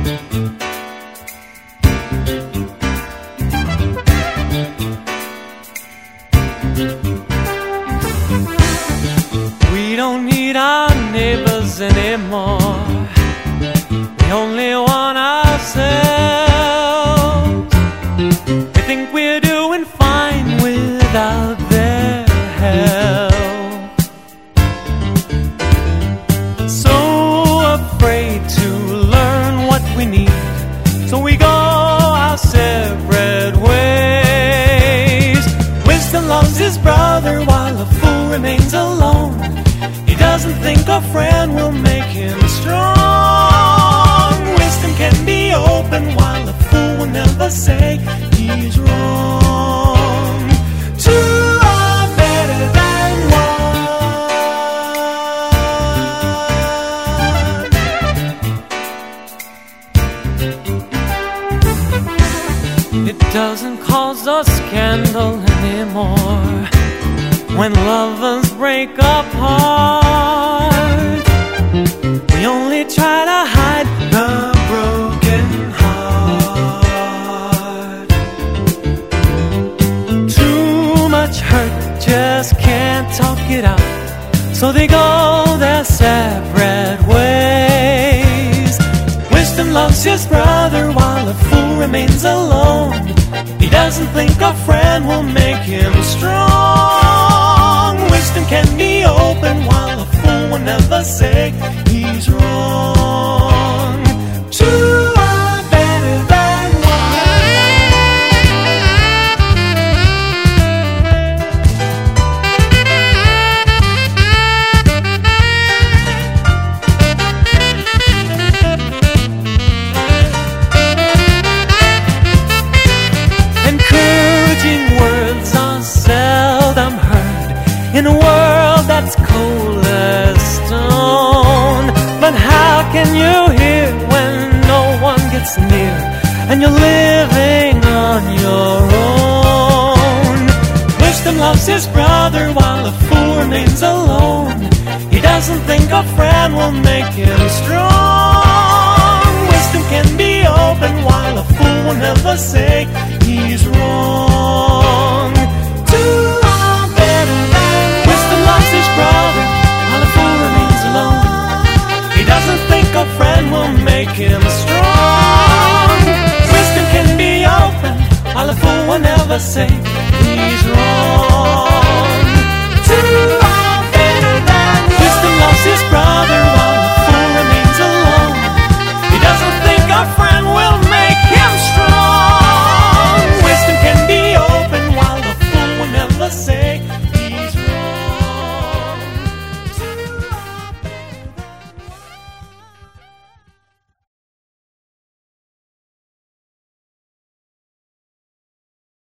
We don't need our neighbors anymore. So we go our separate ways. Wisdom loves his brother while a fool remains alone. He doesn't think a friend will make him strong. Wisdom can be open while a fool will never say It doesn't cause a scandal anymore when lovers break apart. We only try to hide the broken heart. Too much hurt, just can't talk it out. So they go their separate ways. Wisdom loves his brother remains alone. He doesn't think a friend will make him strong. Wisdom can be open while a fool will never say he's wrong. In a world that's cold as stone. But how can you hear when no one gets near and you're living on your own? Wisdom loves his brother while a fool remains alone. He doesn't think a friend will make him strong. Wisdom can be open while a fool will never say make him strong. Wisdom can be open while a fool will never say he's wrong.